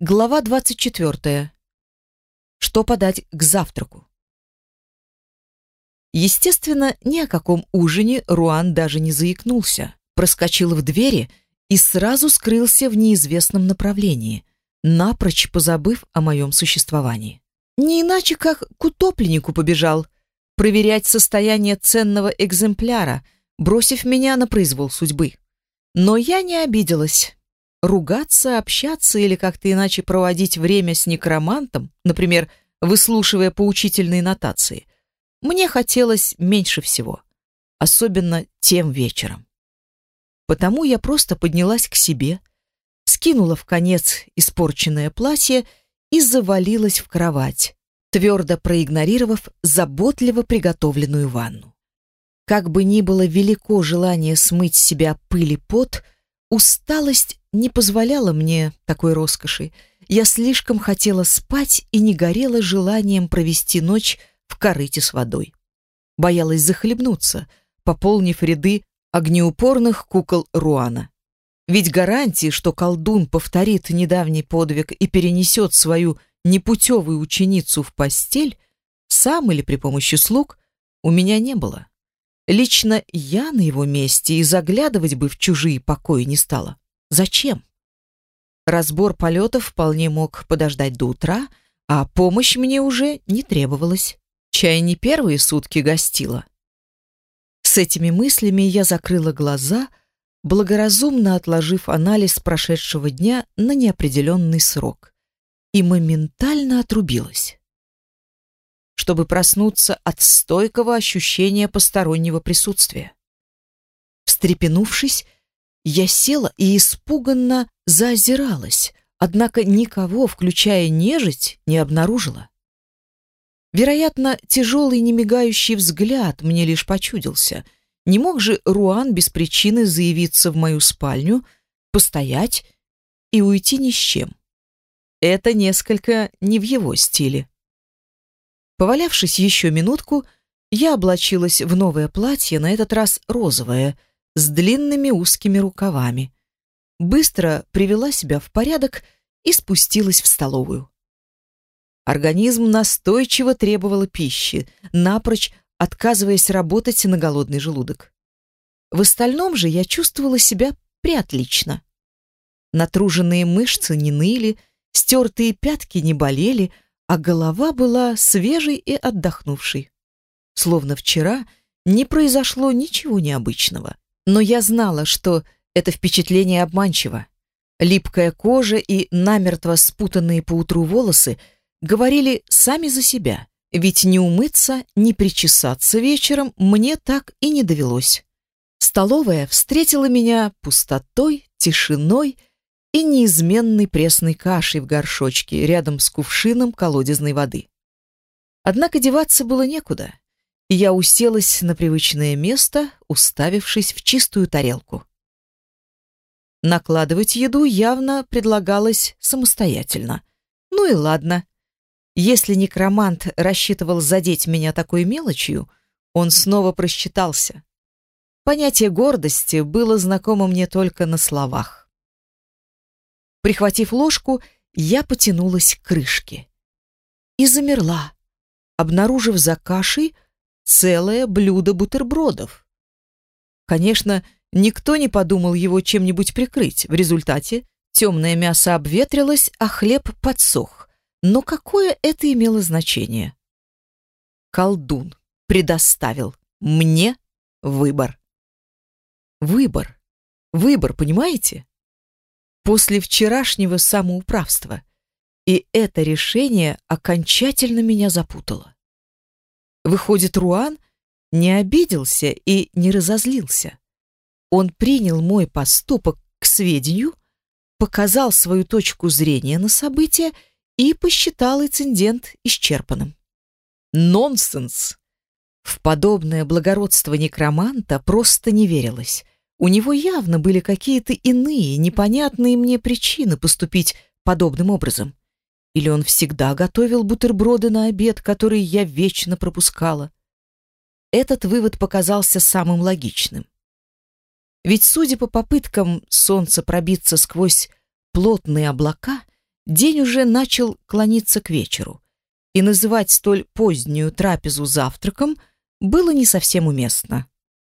Глава 24. Что подать к завтраку? Естественно, ни о каком ужине Руан даже не заикнулся. Проскочил в двери и сразу скрылся в неизвестном направлении, напрочь позабыв о моем существовании. Не иначе, как к утопленнику побежал, проверять состояние ценного экземпляра, бросив меня на произвол судьбы. Но я не обиделась. Ругаться, общаться или как-то иначе проводить время с некромантом, например, выслушивая поучительные нотации, мне хотелось меньше всего, особенно тем вечером. Потому я просто поднялась к себе, скинула в конец испорченное платье и завалилась в кровать, твердо проигнорировав заботливо приготовленную ванну. Как бы ни было велико желание смыть с себя пыль и пот, усталость не позволяла мне такой роскоши. Я слишком хотела спать и не горела желанием провести ночь в корыте с водой. Боялась захлебнуться, пополнив ряды огнеупорных кукол Руана. Ведь гарантии, что колдун повторит недавний подвиг и перенесет свою непутевую ученицу в постель, сам или при помощи слуг, у меня не было. Лично я на его месте и заглядывать бы в чужие покои не стала. Зачем? Разбор полетов вполне мог подождать до утра, а помощь мне уже не требовалась. Чай не первые сутки гостила. С этими мыслями я закрыла глаза, благоразумно отложив анализ прошедшего дня на неопределенный срок, и моментально отрубилась, чтобы проснуться от стойкого ощущения постороннего присутствия. Встрепенувшись, я села и испуганно заозиралась, однако никого, включая нежить, не обнаружила. Вероятно, тяжелый немигающий взгляд мне лишь почудился. Не мог же Руан без причины заявиться в мою спальню, постоять и уйти ни с чем. Это несколько не в его стиле. Повалявшись еще минутку, я облачилась в новое платье, на этот раз розовое, с длинными узкими рукавами. Быстро привела себя в порядок и спустилась в столовую. Организм настойчиво требовал пищи, напрочь отказываясь работать на голодный желудок. В остальном же я чувствовала себя приотлично. Натруженные мышцы не ныли, стертые пятки не болели, а голова была свежей и отдохнувшей. Словно вчера не произошло ничего необычного. Но я знала, что это впечатление обманчиво. Липкая кожа и намертво спутанные поутру волосы — говорили сами за себя, ведь не умыться, не причесаться вечером мне так и не довелось. Столовая встретила меня пустотой, тишиной и неизменной пресной кашей в горшочке рядом с кувшином колодезной воды. Однако деваться было некуда, и я уселась на привычное место, уставившись в чистую тарелку. Накладывать еду явно предлагалось самостоятельно. Ну и ладно, если некромант рассчитывал задеть меня такой мелочью, он снова просчитался. Понятие гордости было знакомо мне только на словах. Прихватив ложку, я потянулась к крышке и замерла, обнаружив за кашей целое блюдо бутербродов. Конечно, никто не подумал его чем-нибудь прикрыть. В результате темное мясо обветрилось, а хлеб подсох. Но какое это имело значение? Колдун предоставил мне выбор. Выбор. Выбор, понимаете? После вчерашнего самоуправства. И это решение окончательно меня запутало. Выходит, Руан не обиделся и не разозлился. Он принял мой поступок к сведению, показал свою точку зрения на события и посчитал инцидент исчерпанным. Нонсенс! В подобное благородство некроманта просто не верилось. У него явно были какие-то иные, непонятные мне причины поступить подобным образом. Или он всегда готовил бутерброды на обед, который я вечно пропускала. Этот вывод показался самым логичным. Ведь, судя по попыткам солнца пробиться сквозь плотные облака, день уже начал клониться к вечеру, и называть столь позднюю трапезу завтраком было не совсем уместно.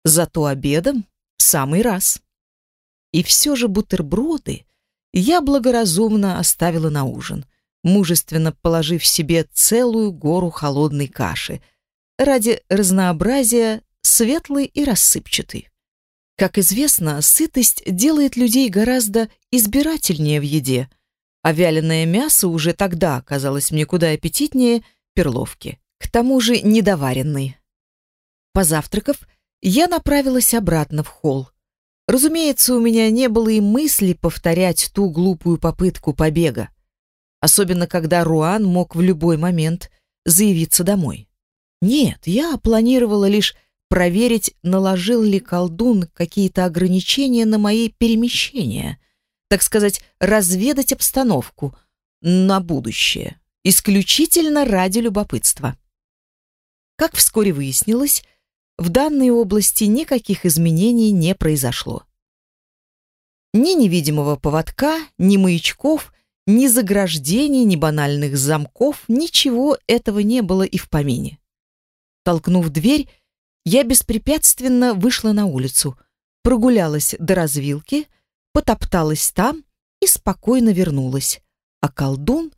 Зато обедом в самый раз. И все же бутерброды я благоразумно оставила на ужин, мужественно положив себе целую гору холодной каши, ради разнообразия светлый и рассыпчатый. Как известно, сытость делает людей гораздо избирательнее в еде, а вяленое мясо уже тогда казалось мне куда аппетитнее перловки, к тому же недоваренной. Позавтракав, я направилась обратно в холл. Разумеется, у меня не было и мысли повторять ту глупую попытку побега, особенно когда Руан мог в любой момент заявиться домой. Нет, я планировала лишь проверить, наложил ли колдун какие-то ограничения на мои перемещения, так сказать, разведать обстановку на будущее, исключительно ради любопытства. Как вскоре выяснилось, в данной области никаких изменений не произошло. Ни невидимого поводка, ни маячков, ни заграждений, ни банальных замков, ничего этого не было и в помине. Толкнув дверь, я беспрепятственно вышла на улицу, прогулялась до развилки, потопталась там и спокойно вернулась. А колдун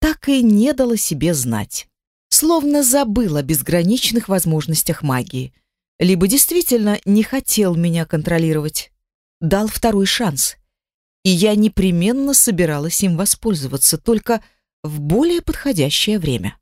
так и не дала себе знать. Словно забыл о безграничных возможностях магии. Либо действительно не хотел меня контролировать. Дал второй шанс. И я непременно собиралась им воспользоваться, только в более подходящее время.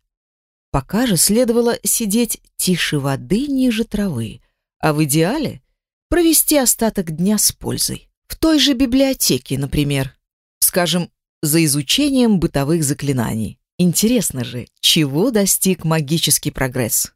Пока же следовало сидеть тише воды ниже травы, а в идеале провести остаток дня с пользой. В той же библиотеке, например. Скажем, за изучением бытовых заклинаний. Интересно же, чего достиг магический прогресс?